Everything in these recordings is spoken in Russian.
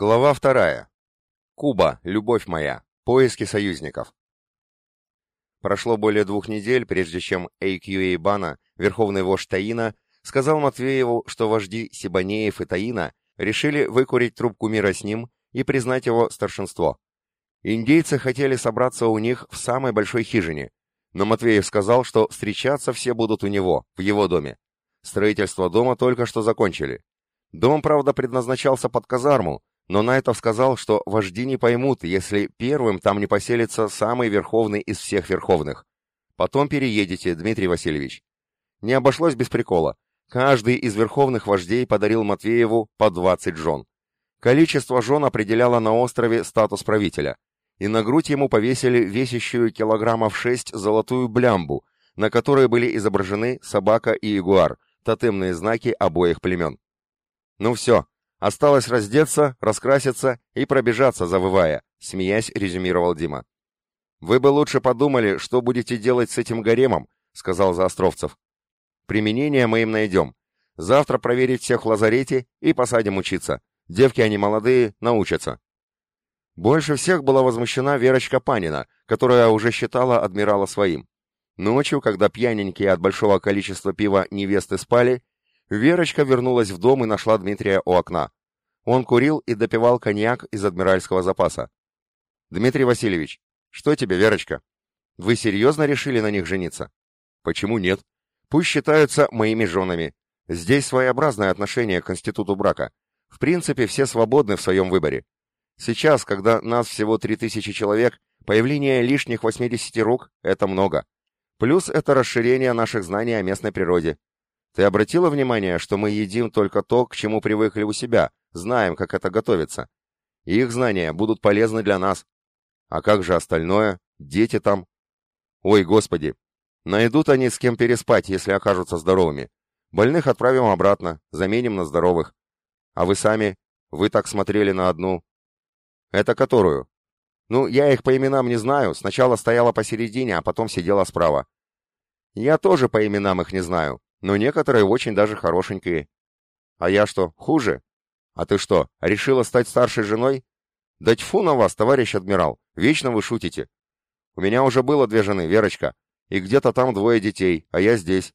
Глава вторая. Куба, любовь моя. Поиски союзников. Прошло более двух недель, прежде чем AQA Бана, верховный вождь Таина, сказал Матвееву, что вожди Сибанеев и Таина решили выкурить трубку мира с ним и признать его старшинство. Индейцы хотели собраться у них в самой большой хижине, но Матвеев сказал, что встречаться все будут у него, в его доме. Строительство дома только что закончили. Дом, правда, предназначался под казарму, но Найтов сказал, что вожди не поймут, если первым там не поселится самый верховный из всех верховных. Потом переедете, Дмитрий Васильевич. Не обошлось без прикола. Каждый из верховных вождей подарил Матвееву по 20 жен. Количество жен определяло на острове статус правителя. И на грудь ему повесили весящую килограммов 6 золотую блямбу, на которой были изображены собака и ягуар, тотемные знаки обоих племен. Ну все, Осталось раздеться, раскраситься и пробежаться, завывая, смеясь, резюмировал Дима. Вы бы лучше подумали, что будете делать с этим гаремом, сказал Заостровцев. Применение мы им найдем. Завтра проверить всех в лазарете и посадим учиться. Девки они молодые, научатся. Больше всех была возмущена Верочка Панина, которая уже считала адмирала своим. Ночью, когда пьяненькие от большого количества пива невесты спали, Верочка вернулась в дом и нашла Дмитрия у окна. Он курил и допивал коньяк из адмиральского запаса. «Дмитрий Васильевич, что тебе, Верочка? Вы серьезно решили на них жениться?» «Почему нет? Пусть считаются моими женами. Здесь своеобразное отношение к институту брака. В принципе, все свободны в своем выборе. Сейчас, когда нас всего 3000 человек, появление лишних 80 рук – это много. Плюс это расширение наших знаний о местной природе. Ты обратила внимание, что мы едим только то, к чему привыкли у себя, знаем, как это готовится. их знания будут полезны для нас. А как же остальное? Дети там? Ой, господи! Найдут они с кем переспать, если окажутся здоровыми. Больных отправим обратно, заменим на здоровых. А вы сами? Вы так смотрели на одну. Это которую? Ну, я их по именам не знаю. Сначала стояла посередине, а потом сидела справа. Я тоже по именам их не знаю но некоторые очень даже хорошенькие. А я что, хуже? А ты что, решила стать старшей женой? Да тьфу на вас, товарищ адмирал, вечно вы шутите. У меня уже было две жены, Верочка, и где-то там двое детей, а я здесь.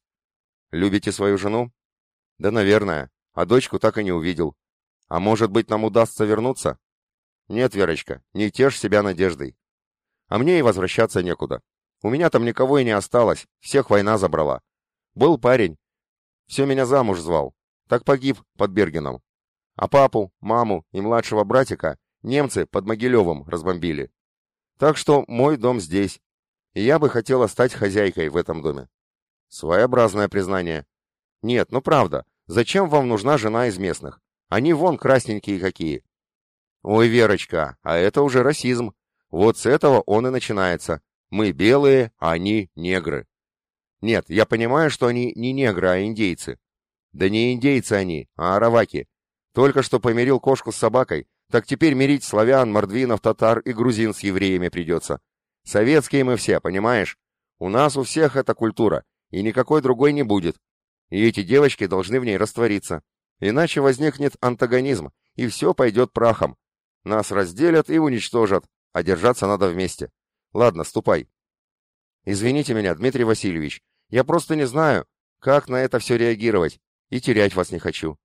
Любите свою жену? Да, наверное, а дочку так и не увидел. А может быть, нам удастся вернуться? Нет, Верочка, не тешь себя надеждой. А мне и возвращаться некуда. У меня там никого и не осталось, всех война забрала. Был парень. Все меня замуж звал. Так погиб под Бергеном. А папу, маму и младшего братика немцы под Могилевым разбомбили. Так что мой дом здесь. И я бы хотела стать хозяйкой в этом доме. Своеобразное признание. Нет, ну правда, зачем вам нужна жена из местных? Они вон красненькие какие. Ой, Верочка, а это уже расизм. Вот с этого он и начинается. Мы белые, а они негры. Нет, я понимаю, что они не негры, а индейцы. Да не индейцы они, а араваки. Только что помирил кошку с собакой, так теперь мирить славян, мордвинов, татар и грузин с евреями придется. Советские мы все, понимаешь? У нас у всех эта культура, и никакой другой не будет. И эти девочки должны в ней раствориться. Иначе возникнет антагонизм, и все пойдет прахом. Нас разделят и уничтожат, а держаться надо вместе. Ладно, ступай. Извините меня, Дмитрий Васильевич, я просто не знаю, как на это все реагировать, и терять вас не хочу.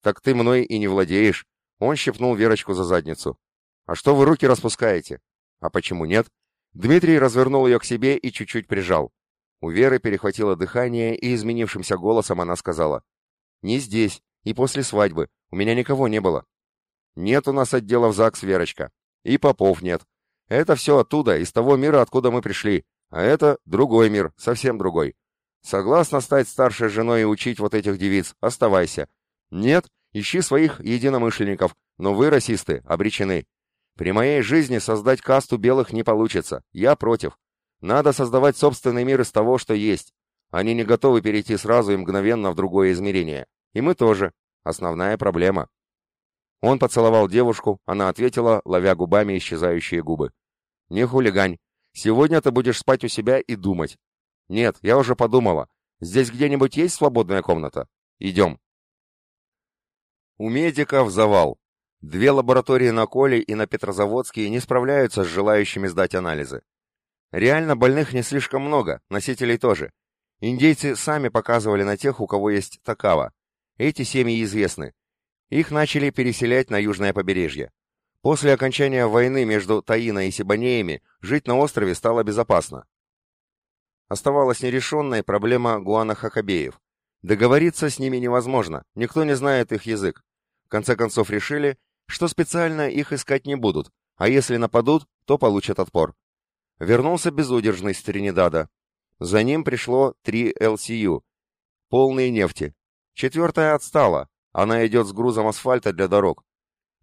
Так ты мной и не владеешь. Он щипнул Верочку за задницу. А что вы руки распускаете? А почему нет? Дмитрий развернул ее к себе и чуть-чуть прижал. У Веры перехватило дыхание, и изменившимся голосом она сказала. «Не здесь, и после свадьбы. У меня никого не было». «Нет у нас отдела в ЗАГС, Верочка. И попов нет. Это все оттуда, из того мира, откуда мы пришли. А это другой мир, совсем другой. Согласна стать старшей женой и учить вот этих девиц, оставайся. Нет, ищи своих единомышленников, но вы, расисты, обречены. При моей жизни создать касту белых не получится, я против. Надо создавать собственный мир из того, что есть. Они не готовы перейти сразу и мгновенно в другое измерение. И мы тоже. Основная проблема. Он поцеловал девушку, она ответила, ловя губами исчезающие губы. «Не хулигань. Сегодня ты будешь спать у себя и думать. Нет, я уже подумала. Здесь где-нибудь есть свободная комната? Идем. У медика в завал. Две лаборатории на Коле и на Петрозаводске не справляются с желающими сдать анализы. Реально больных не слишком много, носителей тоже. Индейцы сами показывали на тех, у кого есть такава. Эти семьи известны. Их начали переселять на южное побережье. После окончания войны между Таино и Сибанеями жить на острове стало безопасно. Оставалась нерешенной проблема гуана-хакабеев. Договориться с ними невозможно, никто не знает их язык. В конце концов решили, что специально их искать не будут, а если нападут, то получат отпор. Вернулся безудержный с Тринидада. За ним пришло три ЛСЮ, полные нефти. Четвертая отстала, она идет с грузом асфальта для дорог.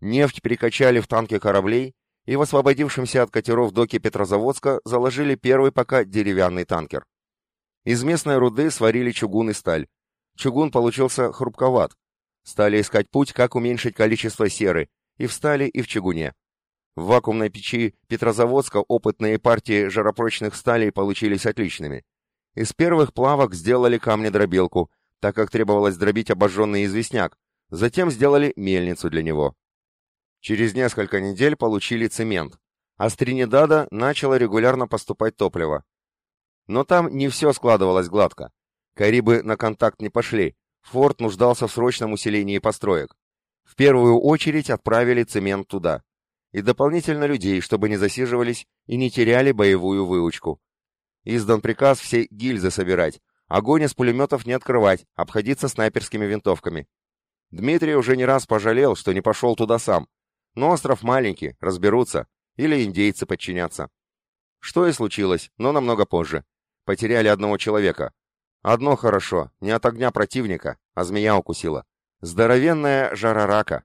Нефть перекачали в танки кораблей и в освободившемся от катеров доке Петрозаводска заложили первый пока деревянный танкер. Из местной руды сварили чугун и сталь. Чугун получился хрупковат, Стали искать путь, как уменьшить количество серы, и в стали, и в чугуне. В вакуумной печи Петрозаводска опытные партии жаропрочных сталей получились отличными. Из первых плавок сделали камнедробилку, так как требовалось дробить обожженный известняк, затем сделали мельницу для него. Через несколько недель получили цемент, а с Тринидада начало регулярно поступать топливо. Но там не все складывалось гладко. Карибы на контакт не пошли, Форт нуждался в срочном усилении построек. В первую очередь отправили цемент туда. И дополнительно людей, чтобы не засиживались и не теряли боевую выучку. Издан приказ все гильзы собирать, огонь из пулеметов не открывать, обходиться снайперскими винтовками. Дмитрий уже не раз пожалел, что не пошел туда сам. Но остров маленький, разберутся, или индейцы подчинятся. Что и случилось, но намного позже. Потеряли одного человека, Одно хорошо, не от огня противника, а змея укусила. Здоровенная жарарака.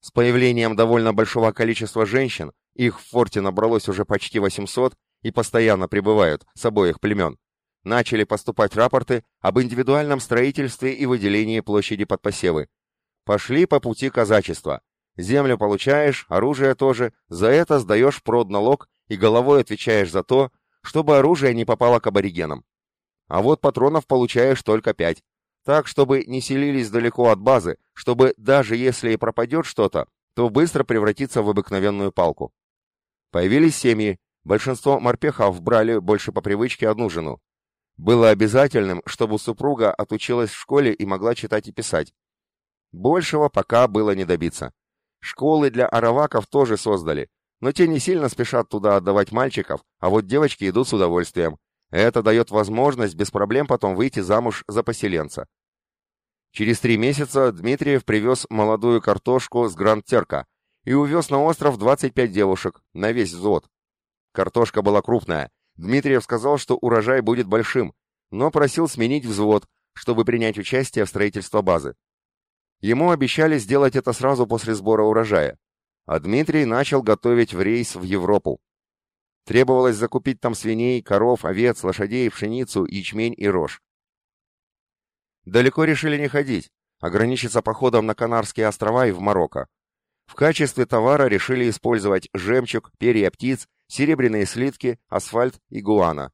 С появлением довольно большого количества женщин, их в форте набралось уже почти 800 и постоянно прибывают с обоих племен, начали поступать рапорты об индивидуальном строительстве и выделении площади под посевы. Пошли по пути казачества. Землю получаешь, оружие тоже, за это сдаешь продналог и головой отвечаешь за то, чтобы оружие не попало к аборигенам. А вот патронов получаешь только пять. Так, чтобы не селились далеко от базы, чтобы даже если и пропадет что-то, то быстро превратиться в обыкновенную палку. Появились семьи, большинство морпехов брали больше по привычке одну жену. Было обязательным, чтобы супруга отучилась в школе и могла читать и писать. Большего пока было не добиться. Школы для араваков тоже создали, но те не сильно спешат туда отдавать мальчиков, а вот девочки идут с удовольствием, это дает возможность без проблем потом выйти замуж за поселенца. Через три месяца Дмитриев привез молодую картошку с Гранд-Терка и увез на остров 25 девушек, на весь взвод. Картошка была крупная. Дмитриев сказал, что урожай будет большим, но просил сменить взвод, чтобы принять участие в строительстве базы. Ему обещали сделать это сразу после сбора урожая, а Дмитрий начал готовить в рейс в Европу. Требовалось закупить там свиней, коров, овец, лошадей, пшеницу, ячмень и рожь. Далеко решили не ходить, ограничиться походом на Канарские острова и в Марокко. В качестве товара решили использовать жемчуг, перья птиц, серебряные слитки, асфальт и гуана.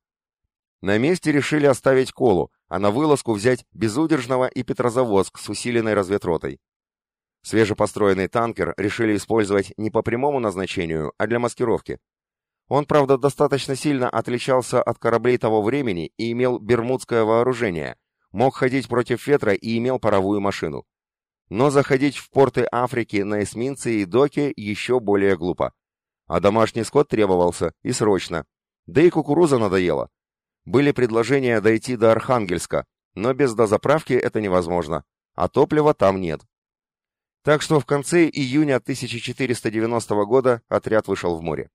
На месте решили оставить колу, а на вылазку взять Безудержного и Петрозаводск с усиленной разведротой. Свежепостроенный танкер решили использовать не по прямому назначению, а для маскировки. Он, правда, достаточно сильно отличался от кораблей того времени и имел бермудское вооружение, мог ходить против ветра и имел паровую машину. Но заходить в порты Африки на эсминце и доке еще более глупо. А домашний скот требовался, и срочно. Да и кукуруза надоела. Были предложения дойти до Архангельска, но без дозаправки это невозможно, а топлива там нет. Так что в конце июня 1490 года отряд вышел в море.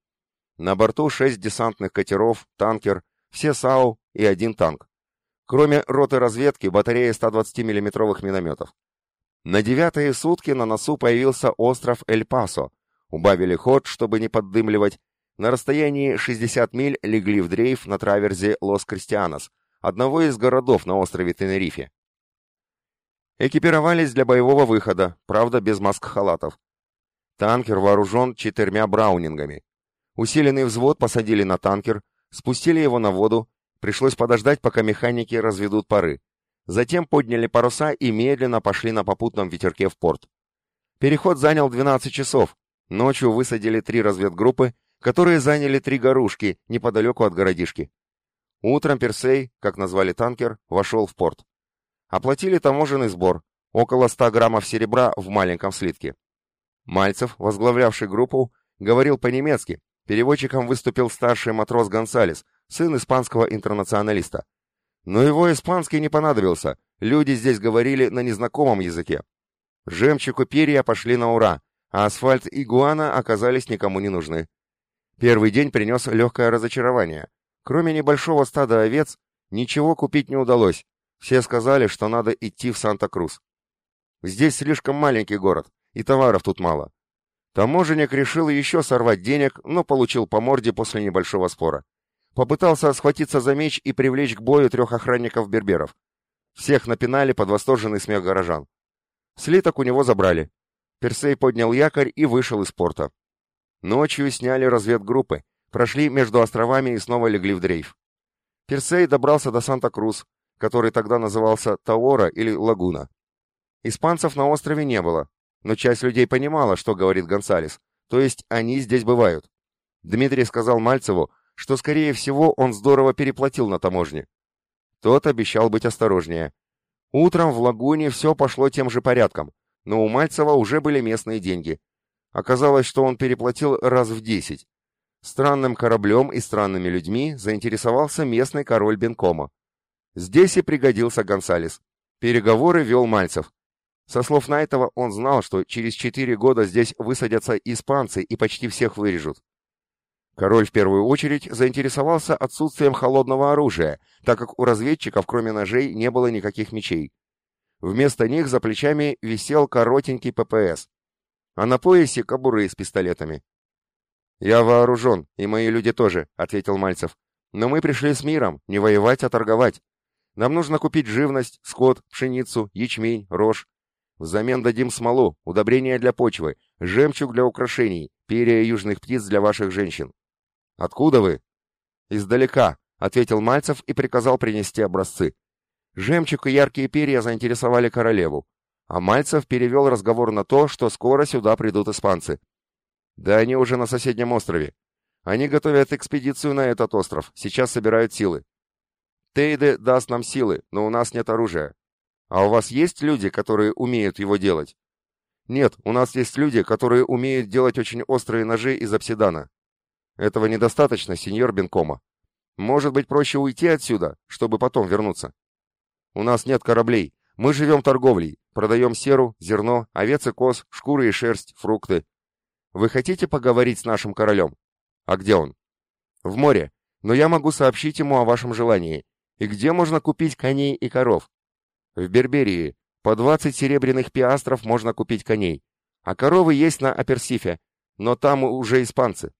На борту шесть десантных катеров, танкер, все САУ и один танк. Кроме роты разведки, батарея 120 миллиметровых минометов. На девятые сутки на носу появился остров Эль-Пасо. Убавили ход, чтобы не поддымливать. На расстоянии 60 миль легли в дрейф на траверзе Лос-Кристианос, одного из городов на острове Тенерифе. Экипировались для боевого выхода, правда без маск-халатов. Танкер вооружен четырьмя браунингами. Усиленный взвод посадили на танкер, спустили его на воду, пришлось подождать, пока механики разведут пары. Затем подняли паруса и медленно пошли на попутном ветерке в порт. Переход занял 12 часов. Ночью высадили три разведгруппы, которые заняли три горушки неподалеку от городишки. Утром Персей, как назвали танкер, вошел в порт. Оплатили таможенный сбор, около 100 граммов серебра в маленьком слитке. Мальцев, возглавлявший группу, говорил по-немецки, переводчиком выступил старший матрос Гонсалес, сын испанского интернационалиста. Но его испанский не понадобился, люди здесь говорили на незнакомом языке. Жемчуг и перья пошли на ура, а асфальт и гуана оказались никому не нужны. Первый день принес легкое разочарование. Кроме небольшого стада овец, ничего купить не удалось. Все сказали, что надо идти в Санта-Крус. Здесь слишком маленький город, и товаров тут мало. Таможенник решил еще сорвать денег, но получил по морде после небольшого спора. Попытался схватиться за меч и привлечь к бою трех охранников-берберов. Всех напинали под восторженный смех горожан. Слиток у него забрали. Персей поднял якорь и вышел из порта. Ночью сняли разведгруппы, прошли между островами и снова легли в дрейф. Персей добрался до Санта-Крус, который тогда назывался Таора или Лагуна. Испанцев на острове не было, но часть людей понимала, что говорит Гонсалес, то есть они здесь бывают. Дмитрий сказал Мальцеву, что, скорее всего, он здорово переплатил на таможне. Тот обещал быть осторожнее. Утром в лагуне все пошло тем же порядком, но у Мальцева уже были местные деньги. Оказалось, что он переплатил раз в десять. Странным кораблем и странными людьми заинтересовался местный король Бенкома. Здесь и пригодился Гонсалес. Переговоры вел Мальцев. Со слов Найтова он знал, что через четыре года здесь высадятся испанцы и почти всех вырежут. Король в первую очередь заинтересовался отсутствием холодного оружия, так как у разведчиков кроме ножей не было никаких мечей. Вместо них за плечами висел коротенький ППС, а на поясе кобуры с пистолетами. «Я вооружен, и мои люди тоже», — ответил Мальцев. «Но мы пришли с миром, не воевать, а торговать. Нам нужно купить живность, скот, пшеницу, ячмень, рожь. Взамен дадим смолу, удобрения для почвы, жемчуг для украшений, перья южных птиц для ваших женщин. Откуда вы? Издалека, ответил Мальцев и приказал принести образцы. Жемчуг и яркие перья заинтересовали королеву, а Мальцев перевел разговор на то, что скоро сюда придут испанцы. Да они уже на соседнем острове. Они готовят экспедицию на этот остров, сейчас собирают силы. Тейде даст нам силы, но у нас нет оружия. А у вас есть люди, которые умеют его делать? Нет, у нас есть люди, которые умеют делать очень острые ножи из обсидана. Этого недостаточно, сеньор Бенкома. Может быть, проще уйти отсюда, чтобы потом вернуться. У нас нет кораблей. Мы живем торговлей, продаем серу, зерно, овец и коз, шкуры и шерсть, фрукты. Вы хотите поговорить с нашим королем? А где он? В море. Но я могу сообщить ему о вашем желании. И где можно купить коней и коров? В Берберии. По 20 серебряных пиастров можно купить коней. А коровы есть на Аперсифе, но там уже испанцы.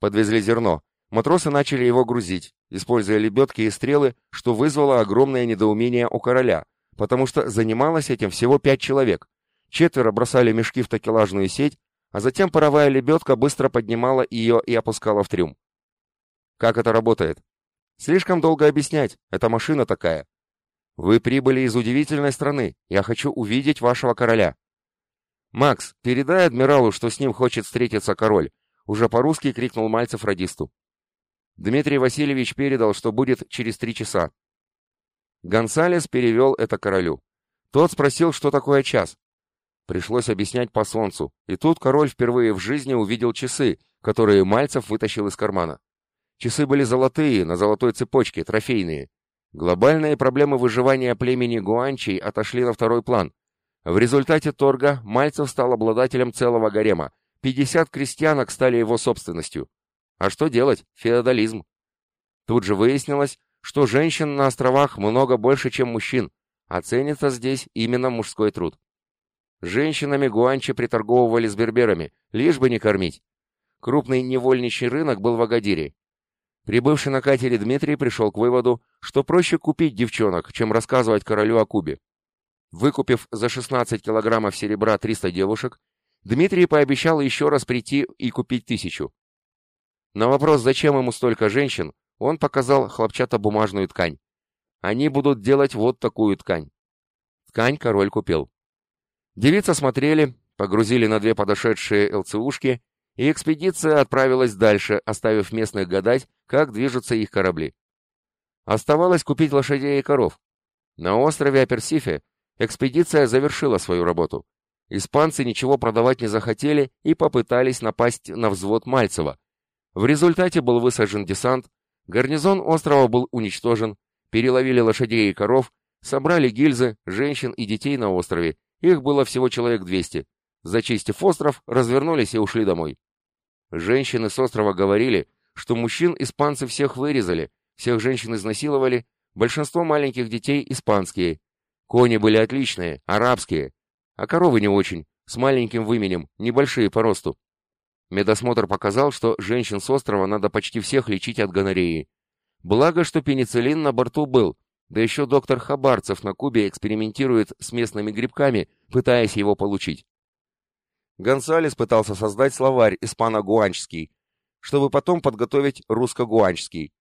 Подвезли зерно. Матросы начали его грузить, используя лебедки и стрелы, что вызвало огромное недоумение у короля, потому что занималось этим всего пять человек. Четверо бросали мешки в такелажную сеть, а затем паровая лебедка быстро поднимала ее и опускала в трюм. Как это работает? Слишком долго объяснять, это машина такая. Вы прибыли из удивительной страны, я хочу увидеть вашего короля. Макс, передай адмиралу, что с ним хочет встретиться король. Уже по-русски крикнул Мальцев радисту. Дмитрий Васильевич передал, что будет через три часа. Гонсалес перевел это королю. Тот спросил, что такое час. Пришлось объяснять по солнцу, и тут король впервые в жизни увидел часы, которые Мальцев вытащил из кармана. Часы были золотые, на золотой цепочке, трофейные. Глобальные проблемы выживания племени Гуанчей отошли на второй план. В результате торга Мальцев стал обладателем целого гарема. 50 крестьянок стали его собственностью. А что делать? Феодализм. Тут же выяснилось, что женщин на островах много больше, чем мужчин, а ценится здесь именно мужской труд. Женщинами гуанчи приторговывали с берберами, лишь бы не кормить. Крупный невольничий рынок был в Агадире, Прибывший на катере Дмитрий пришел к выводу, что проще купить девчонок, чем рассказывать королю о Кубе. Выкупив за 16 килограммов серебра 300 девушек, Дмитрий пообещал еще раз прийти и купить тысячу. На вопрос, зачем ему столько женщин, он показал хлопчатобумажную ткань. Они будут делать вот такую ткань. Ткань король купил. Девицы смотрели, погрузили на две подошедшие ЛЦУшки, и экспедиция отправилась дальше, оставив местных гадать, как движутся их корабли. Оставалось купить лошадей и коров. На острове Аперсифе экспедиция завершила свою работу. Испанцы ничего продавать не захотели и попытались напасть на взвод Мальцева. В результате был высажен десант, гарнизон острова был уничтожен, переловили лошадей и коров, собрали гильзы, женщин и детей на острове. Их было всего человек 200. Зачистив остров, развернулись и ушли домой. Женщины с острова говорили, что мужчин испанцы всех вырезали, всех женщин изнасиловали, большинство маленьких детей испанские. Кони были отличные, арабские, а коровы не очень, с маленьким выменем, небольшие по росту. Медосмотр показал, что женщин с острова надо почти всех лечить от гонореи. Благо, что пенициллин на борту был, да еще доктор Хабарцев на Кубе экспериментирует с местными грибками, пытаясь его получить. Гонсалес пытался создать словарь испано-гуанчский, чтобы потом подготовить русско-гуанчский.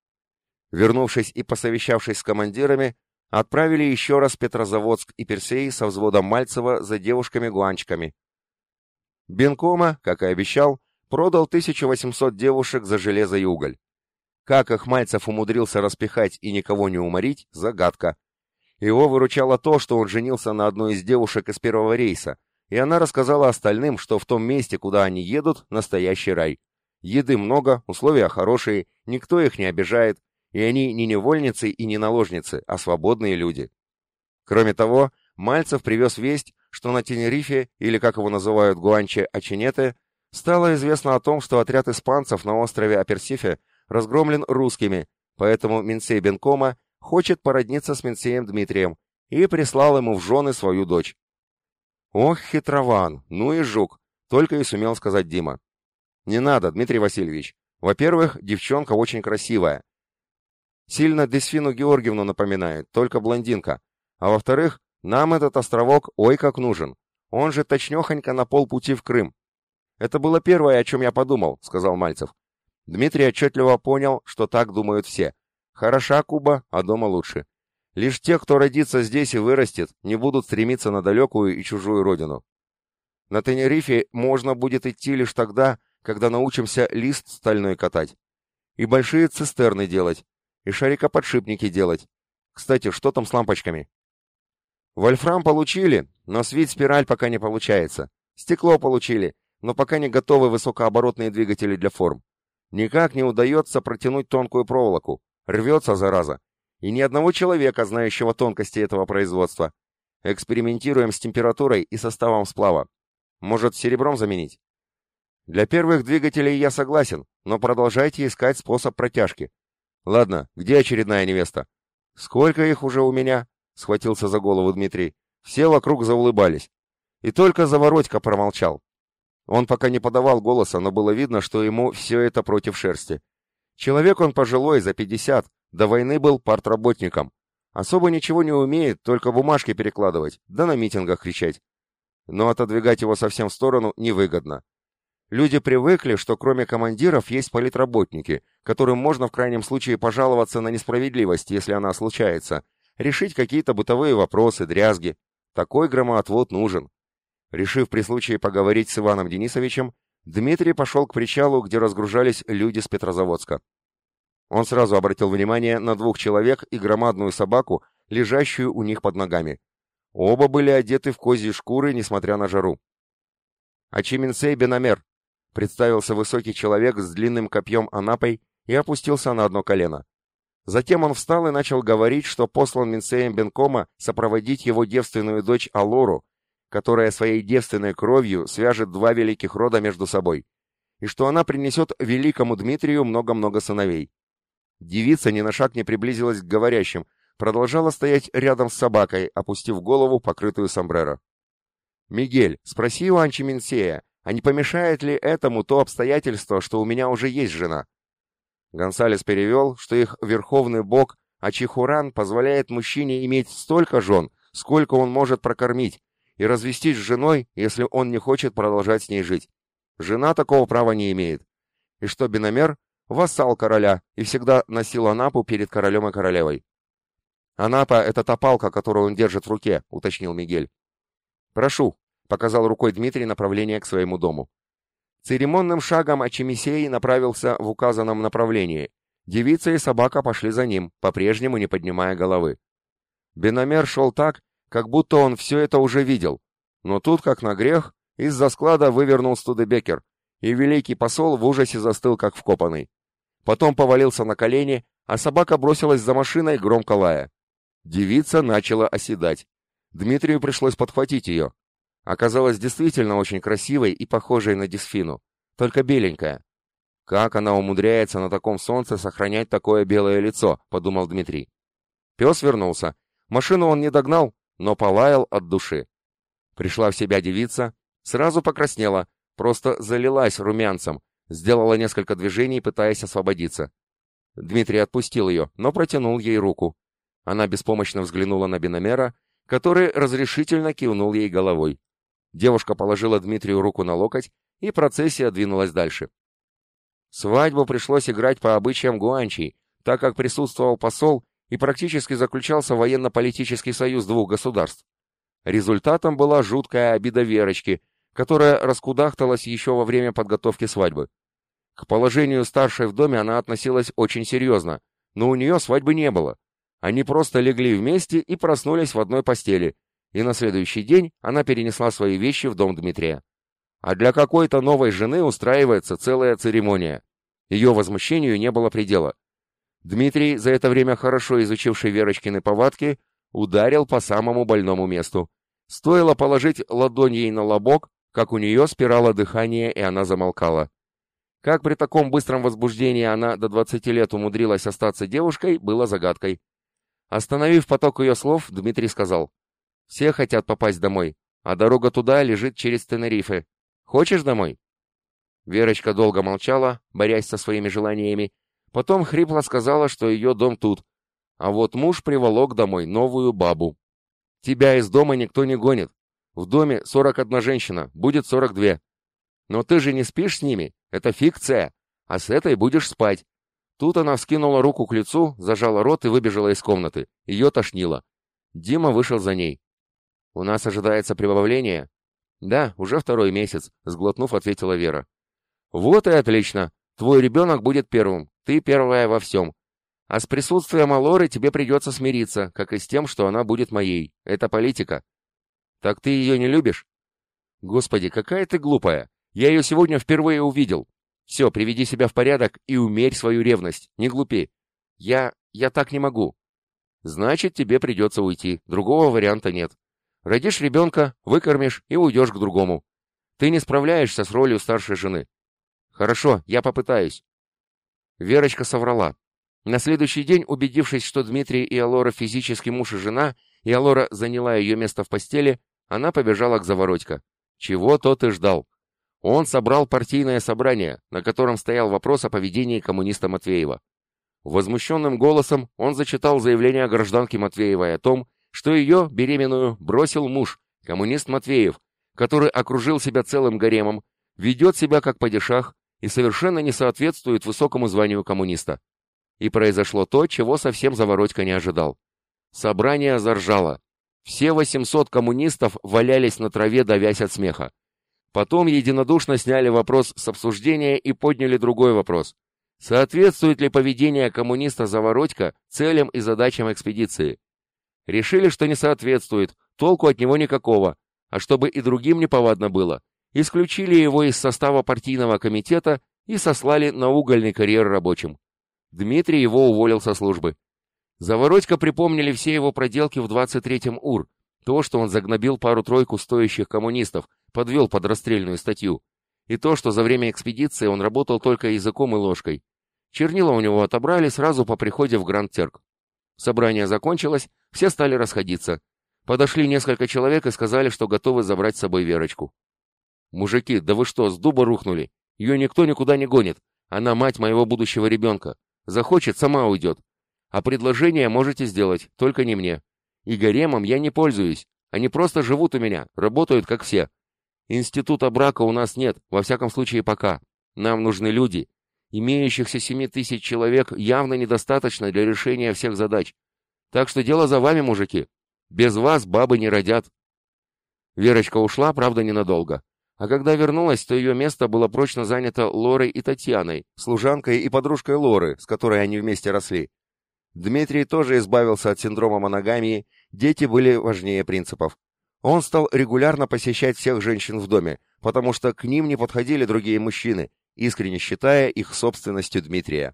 Вернувшись и посовещавшись с командирами, отправили еще раз Петрозаводск и Персей со взводом Мальцева за девушками-гуанчками. Бенкома, как и обещал, продал 1800 девушек за железо и уголь. Как их Мальцев умудрился распихать и никого не уморить – загадка. Его выручало то, что он женился на одной из девушек из первого рейса, и она рассказала остальным, что в том месте, куда они едут, настоящий рай. Еды много, условия хорошие, никто их не обижает, и они не невольницы и не наложницы, а свободные люди. Кроме того, Мальцев привез весть, что на Тенерифе, или как его называют гуанче Ачинете, стало известно о том, что отряд испанцев на острове Аперсифе разгромлен русскими, поэтому Минсей Бенкома хочет породниться с Минсеем Дмитрием и прислал ему в жены свою дочь. «Ох, хитрован, ну и жук!» — только и сумел сказать Дима. «Не надо, Дмитрий Васильевич. Во-первых, девчонка очень красивая. Сильно Десфину Георгиевну напоминает, только блондинка. А во-вторых, нам этот островок ой как нужен. Он же точнёхонько на полпути в Крым. Это было первое, о чем я подумал, сказал Мальцев. Дмитрий отчетливо понял, что так думают все. Хороша Куба, а дома лучше. Лишь те, кто родится здесь и вырастет, не будут стремиться на далекую и чужую родину. На Тенерифе можно будет идти лишь тогда, когда научимся лист стальной катать. И большие цистерны делать, и шарикоподшипники делать. Кстати, что там с лампочками? Вольфрам получили, но свит спираль пока не получается. Стекло получили, но пока не готовы высокооборотные двигатели для форм. Никак не удается протянуть тонкую проволоку. Рвется, зараза. И ни одного человека, знающего тонкости этого производства. Экспериментируем с температурой и составом сплава. Может, серебром заменить? Для первых двигателей я согласен, но продолжайте искать способ протяжки. Ладно, где очередная невеста? Сколько их уже у меня? Схватился за голову Дмитрий. Все вокруг заулыбались. И только Заворотько промолчал. Он пока не подавал голоса, но было видно, что ему все это против шерсти. Человек он пожилой, за пятьдесят, до войны был партработником. Особо ничего не умеет, только бумажки перекладывать, да на митингах кричать. Но отодвигать его совсем в сторону невыгодно. Люди привыкли, что кроме командиров есть политработники, которым можно в крайнем случае пожаловаться на несправедливость, если она случается, решить какие-то бытовые вопросы, дрязги. Такой громоотвод нужен. Решив при случае поговорить с Иваном Денисовичем, Дмитрий пошел к причалу, где разгружались люди с Петрозаводска. Он сразу обратил внимание на двух человек и громадную собаку, лежащую у них под ногами. Оба были одеты в козьи шкуры, несмотря на жару. Ачиминсей Бенамер, Представился высокий человек с длинным копьем анапой и опустился на одно колено. Затем он встал и начал говорить, что послан Минсеем Бенкома сопроводить его девственную дочь Алору, которая своей девственной кровью свяжет два великих рода между собой, и что она принесет великому Дмитрию много-много сыновей. Девица ни на шаг не приблизилась к говорящим, продолжала стоять рядом с собакой, опустив голову, покрытую сомбреро. «Мигель, спроси у Анчи Минсея, а не помешает ли этому то обстоятельство, что у меня уже есть жена? Гонсалес перевел, что их верховный бог Ачихуран позволяет мужчине иметь столько жен, сколько он может прокормить, и развестись с женой, если он не хочет продолжать с ней жить. Жена такого права не имеет. И что Биномер — вассал короля и всегда носил Анапу перед королем и королевой. «Анапа — это та палка, которую он держит в руке», — уточнил Мигель. «Прошу, показал рукой Дмитрий направление к своему дому. Церемонным шагом Ачемисей направился в указанном направлении. Девица и собака пошли за ним, по-прежнему не поднимая головы. Беномер шел так, как будто он все это уже видел. Но тут, как на грех, из-за склада вывернул Студебекер, и великий посол в ужасе застыл, как вкопанный. Потом повалился на колени, а собака бросилась за машиной, громко лая. Девица начала оседать. Дмитрию пришлось подхватить ее. Оказалась действительно очень красивой и похожей на Дисфину, только беленькая. «Как она умудряется на таком солнце сохранять такое белое лицо?» — подумал Дмитрий. Пес вернулся. Машину он не догнал, но полаял от души. Пришла в себя девица, сразу покраснела, просто залилась румянцем, сделала несколько движений, пытаясь освободиться. Дмитрий отпустил ее, но протянул ей руку. Она беспомощно взглянула на Биномера, который разрешительно кивнул ей головой. Девушка положила Дмитрию руку на локоть, и процессия двинулась дальше. Свадьбу пришлось играть по обычаям гуанчей, так как присутствовал посол и практически заключался военно-политический союз двух государств. Результатом была жуткая обида Верочки, которая раскудахталась еще во время подготовки свадьбы. К положению старшей в доме она относилась очень серьезно, но у нее свадьбы не было. Они просто легли вместе и проснулись в одной постели, и на следующий день она перенесла свои вещи в дом Дмитрия. А для какой-то новой жены устраивается целая церемония. Ее возмущению не было предела. Дмитрий, за это время хорошо изучивший Верочкины повадки, ударил по самому больному месту. Стоило положить ладонь ей на лобок, как у нее спирало дыхание, и она замолкала. Как при таком быстром возбуждении она до 20 лет умудрилась остаться девушкой, было загадкой. Остановив поток ее слов, Дмитрий сказал, «Все хотят попасть домой, а дорога туда лежит через Тенерифе. Хочешь домой?» Верочка долго молчала, борясь со своими желаниями, потом хрипло сказала, что ее дом тут, а вот муж приволок домой новую бабу. «Тебя из дома никто не гонит. В доме 41 женщина, будет 42. Но ты же не спишь с ними, это фикция, а с этой будешь спать. Тут она вскинула руку к лицу, зажала рот и выбежала из комнаты. Ее тошнило. Дима вышел за ней. «У нас ожидается прибавление?» «Да, уже второй месяц», — сглотнув, ответила Вера. «Вот и отлично. Твой ребенок будет первым. Ты первая во всем. А с присутствием Алоры тебе придется смириться, как и с тем, что она будет моей. Это политика». «Так ты ее не любишь?» «Господи, какая ты глупая. Я ее сегодня впервые увидел. Все, приведи себя в порядок и умерь свою ревность, не глупи. Я... я так не могу. Значит, тебе придется уйти, другого варианта нет. Родишь ребенка, выкормишь и уйдешь к другому. Ты не справляешься с ролью старшей жены. Хорошо, я попытаюсь. Верочка соврала. На следующий день, убедившись, что Дмитрий и Алора физически муж и жена, и Алора заняла ее место в постели, она побежала к Заворотько. Чего тот и ждал. Он собрал партийное собрание, на котором стоял вопрос о поведении коммуниста Матвеева. Возмущенным голосом он зачитал заявление гражданки Матвеевой о том, что ее, беременную, бросил муж, коммунист Матвеев, который окружил себя целым гаремом, ведет себя как падишах и совершенно не соответствует высокому званию коммуниста. И произошло то, чего совсем Заворотько не ожидал. Собрание заржало. Все 800 коммунистов валялись на траве, давясь от смеха. Потом единодушно сняли вопрос с обсуждения и подняли другой вопрос. Соответствует ли поведение коммуниста Заворотько целям и задачам экспедиции? Решили, что не соответствует, толку от него никакого, а чтобы и другим неповадно было, исключили его из состава партийного комитета и сослали на угольный карьер рабочим. Дмитрий его уволил со службы. Заворотько припомнили все его проделки в 23-м УР, то, что он загнобил пару-тройку стоящих коммунистов, подвел под расстрельную статью. И то, что за время экспедиции он работал только языком и ложкой. Чернила у него отобрали сразу по приходе в Гранд-Терк. Собрание закончилось, все стали расходиться. Подошли несколько человек и сказали, что готовы забрать с собой Верочку. «Мужики, да вы что, с дуба рухнули? Ее никто никуда не гонит. Она мать моего будущего ребенка. Захочет, сама уйдет. А предложение можете сделать, только не мне. И гаремом я не пользуюсь. Они просто живут у меня, работают как все. Института брака у нас нет, во всяком случае пока. Нам нужны люди. Имеющихся семи тысяч человек явно недостаточно для решения всех задач. Так что дело за вами, мужики. Без вас бабы не родят. Верочка ушла, правда, ненадолго. А когда вернулась, то ее место было прочно занято Лорой и Татьяной, служанкой и подружкой Лоры, с которой они вместе росли. Дмитрий тоже избавился от синдрома моногамии, дети были важнее принципов. Он стал регулярно посещать всех женщин в доме, потому что к ним не подходили другие мужчины, искренне считая их собственностью Дмитрия.